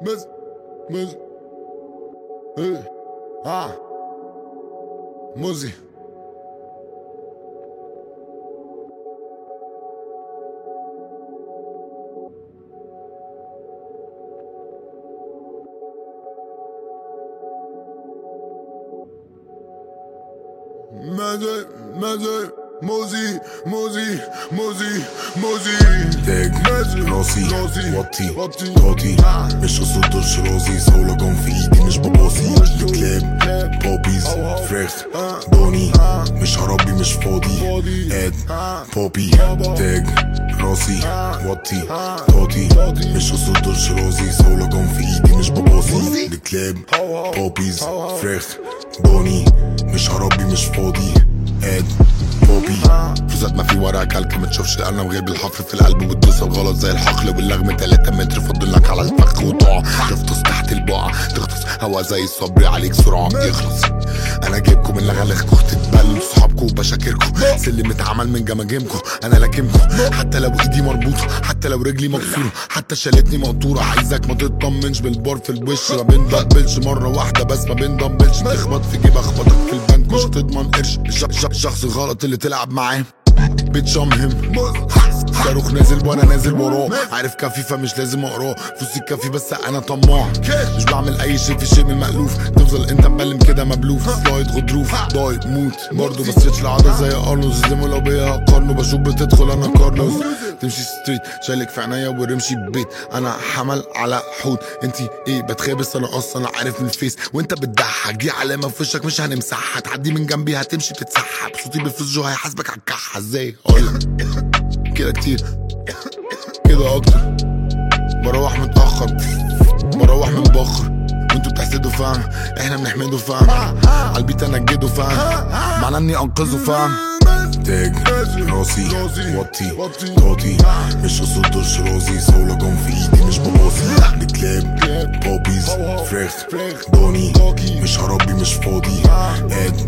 Mas. Mas. Uh, ah. Muzi. Magic, magic. موزي موزي موزي موزي تاج مازن راسي راسي وطي وطي طاطي آه. مش قصة طرش راسي صولة جون في ايدي مش بباصي كلاب بوبيز أو أو. فراخ آه. دوني آه. مش هربي مش فاضي فاضي. اد آه. بوبي بابا. تاج راسي آه. وطي آه. طاطي طاطي. مش قصة طرش راسي صولة جون في ايدي اد بوبي فزات ما في ورا كلك ما تشوفش القلم غير بالحفر في القلب وتدوس الغلط زي الحقل واللغم 3 متر فضل لك على الفخ وتقع تغطس تحت البقع تغطس هوا زي الصبر عليك سرعة يخلص. أنا جايبكم من لغلغكم تتبلوا. صحابكم وبشاكركم. سلم اتعمل من جماجمكم أنا لاكمكم حتى لو ايدي مربوطة حتى لو رجلي مكسورة حتى شالتني مقطورة. عايزك ما تطمنش بالبار في الوش. ما بنضبلش مرة واحدة بس ما بندمبلش. تخبط في جيب اخبطك في البنك. مش هتضمن قرش. الش- الش- الشخص الغلط اللي تلعب معاه. بتشمهم صاروخ نازل وأنا نازل وراه. عارف كافي فمش لازم اقراه. فلوسي كافي بس أنا طماع. مش بعمل اي شيء في شيء من المألوف تفضل انت مبلم كده مبلوف. سلايد غضروف. ضايق موت. برضه بس العادة زي ارنولد زي لو بيها قارنه بشوف بتدخل أنا كارلوس تمشي ستريت. شايلك في عينيا ورمشي ببيت. أنا حمل على حوت انتي إيه؟ بتخابس؟ أنا أصلا عارف من الفيس. وانت بتضحك. دي علامة في وشك مش هنمسحها. هتعدي من جنبي هتمشي تتسحب. صوتي بالفلوس جو هيحاسبك على الكحة. إزاي؟ اقولك كده كتير كده أكتر بروح متأخر بروح متبخر وانتوا بتحسدوا فاهم إحنا بنحمده فاهم عالبيت انجده فاهم معناه اني أنقذه فاهم تاج راسي. وطي. طاطي مش قصة طرش راسي صولة جون في ايدي مش بباصي بكلاب كلاب. بوبيز. فراخ. دوني. مش هربي مش فاضي اد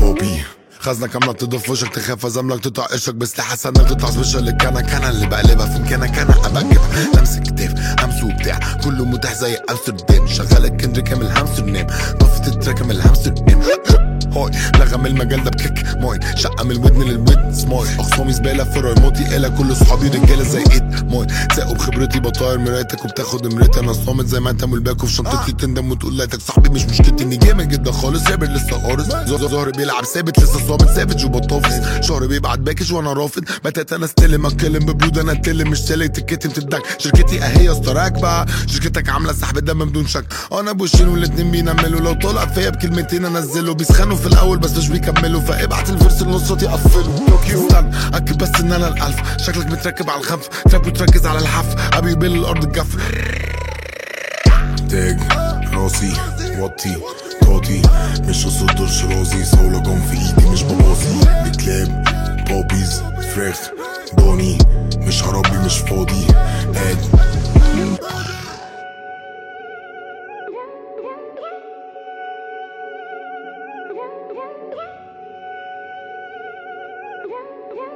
بوبي خزنة كاملة تضيف وشك تخاف ازملك تقطع قشك بسلاح سنك تقطع سبيشال الكنا كنا اللي بقلبها في مكانك أنا اجيبها لمس كتاف همس وبتاع كله متاح زي أمستردام. شغالك كندريك كامل هامستردام طفت التراك من الهامستردام هاي لغم المجال ده بكيك ماي شقة من الودن للودن سماي اخصامي زبالة في ريموتي إلا كل صحابي رجالة زي إيد ماي ساقوا بخبرتي بطاير مرايتك وبتاخد امريتي أنا صامت زي ما أنت ملباك وفي شنطتي تندم وتقول ليتك صاحبي مش مشكلتي إني جامد جدا خالص. رابر لسه قارص. زهر بيلعب ثابت لسه صامت سافج وبطافس شهر بيبعت باكج وأنا رافض. بتات أنا استلم أتكلم ببرود أنا أتكلم مش سالك. تكتم تدك شركتي أهي استراك بقى شركتك عاملة سحب دم بدون شك. أنا بوشين والاتنين بينملوا. لو طلع فيا بكلمتين أنزله. بيسخنوا في الأول بس مش بيكملوا. فابعت الفيرس النص يقفله استنى. اكد بس إن أنا الألف. شكلك متركب على الخف. تراب وتركز على الحف. أبي بين الأرض الجف تاج راسي وطي طاطي. مش طرش راسي. صولة جون Yeah, yeah.